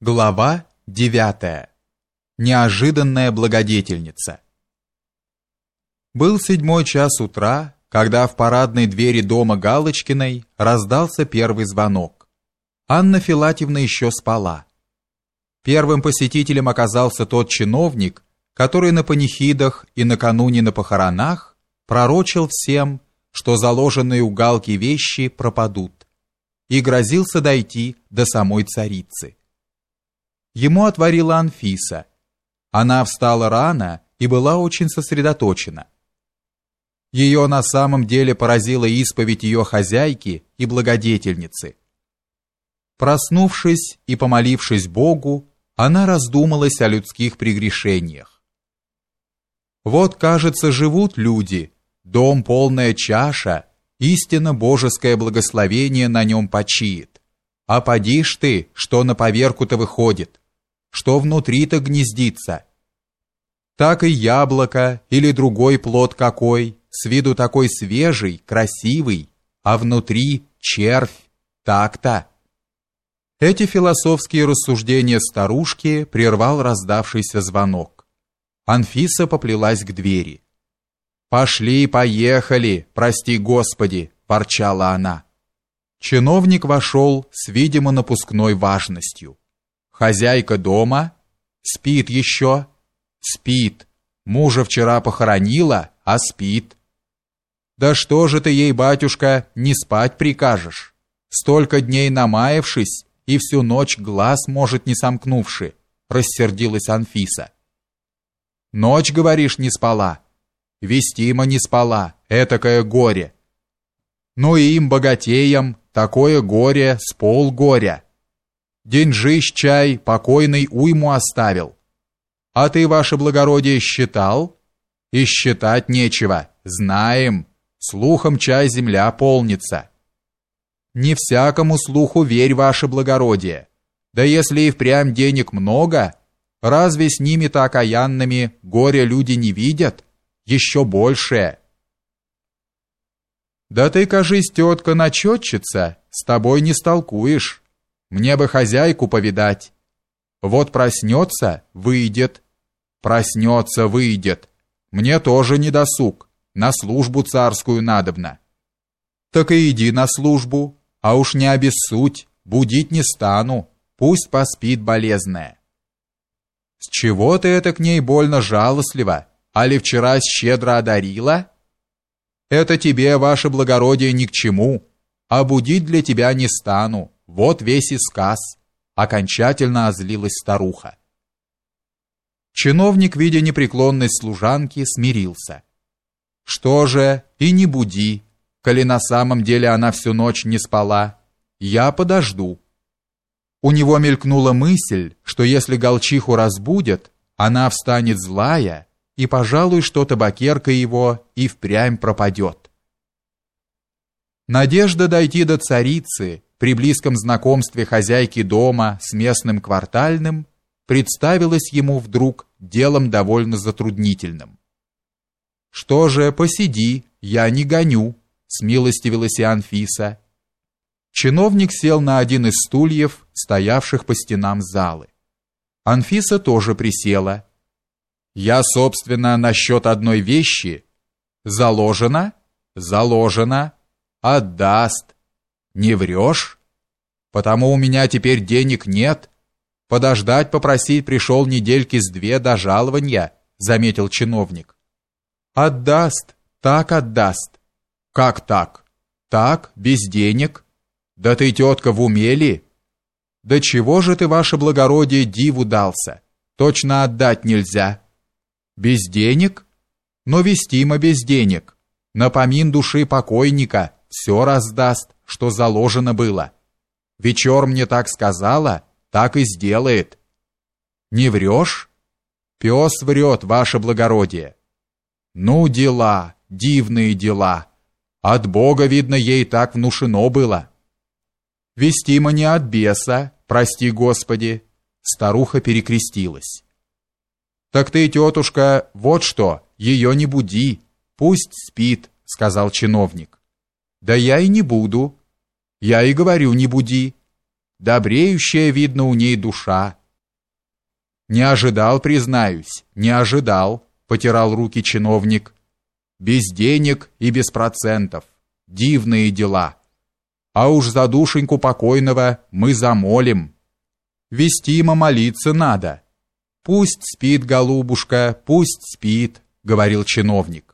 Глава 9. Неожиданная благодетельница. Был седьмой час утра, когда в парадной двери дома Галочкиной раздался первый звонок. Анна Филатьевна еще спала. Первым посетителем оказался тот чиновник, который на панихидах и накануне на похоронах пророчил всем, что заложенные у Галки вещи пропадут, и грозился дойти до самой царицы. Ему отворила Анфиса. Она встала рано и была очень сосредоточена. Ее на самом деле поразила исповедь ее хозяйки и благодетельницы. Проснувшись и помолившись Богу, она раздумалась о людских прегрешениях. Вот, кажется, живут люди, дом полная чаша, истинно божеское благословение на нем почиет. А поди ж ты, что на поверку-то выходит что внутри-то гнездится. Так и яблоко или другой плод какой, с виду такой свежий, красивый, а внутри червь, так-то. Эти философские рассуждения старушки прервал раздавшийся звонок. Анфиса поплелась к двери. «Пошли, поехали, прости Господи!» – ворчала она. Чиновник вошел с видимо напускной важностью. Хозяйка дома? Спит еще? Спит. Мужа вчера похоронила, а спит. Да что же ты ей, батюшка, не спать прикажешь? Столько дней намаявшись и всю ночь глаз может не сомкнувши, рассердилась Анфиса. Ночь, говоришь, не спала. Вестима не спала, этакое горе. Ну и им, богатеям, такое горе с полгоря. Деньжищ чай покойный уйму оставил. А ты, ваше благородие, считал? И считать нечего, знаем. Слухом чай земля полнится. Не всякому слуху верь, ваше благородие. Да если и впрямь денег много, разве с ними так окаянными горе люди не видят? Еще большее. Да ты, кажись, тетка начетчица, с тобой не столкуешь. Мне бы хозяйку повидать. Вот проснется, выйдет. Проснется, выйдет. Мне тоже не досуг. На службу царскую надобно. Так и иди на службу, а уж не обессудь, будить не стану. Пусть поспит болезная. С чего ты это к ней больно жалостливо? Али вчера щедро одарила? Это тебе, ваше благородие, ни к чему, а будить для тебя не стану. Вот весь и сказ. Окончательно озлилась старуха. Чиновник, видя непреклонность служанки, смирился. Что же, и не буди, коли на самом деле она всю ночь не спала. Я подожду. У него мелькнула мысль, что если голчиху разбудят, она встанет злая, и, пожалуй, что табакерка его и впрямь пропадет. Надежда дойти до царицы при близком знакомстве хозяйки дома с местным квартальным представилось ему вдруг делом довольно затруднительным. «Что же, посиди, я не гоню», — смилостивилась и Анфиса. Чиновник сел на один из стульев, стоявших по стенам залы. Анфиса тоже присела. «Я, собственно, насчет одной вещи. Заложено? Заложено. Отдаст. Не врешь? Потому у меня теперь денег нет. Подождать попросить пришел недельки с две до жалования, заметил чиновник. Отдаст, так отдаст. Как так? Так, без денег? Да ты, тетка, в уме ли? Да чего же ты, ваше благородие, диву дался? Точно отдать нельзя. Без денег? Но вестимо без денег. Напомин души покойника все раздаст что заложено было. Вечер мне так сказала, так и сделает. Не врешь? Пес врет, ваше благородие. Ну, дела, дивные дела. От Бога, видно, ей так внушено было. Вестимо не от беса, прости Господи. Старуха перекрестилась. Так ты, тетушка, вот что, ее не буди, пусть спит, сказал чиновник. Да я и не буду, я и говорю, не буди. добреющая, видно, у ней душа. Не ожидал, признаюсь, не ожидал, потирал руки чиновник. Без денег и без процентов. Дивные дела. А уж за душеньку покойного мы замолим. Вестимо молиться надо. Пусть спит голубушка, пусть спит, говорил чиновник.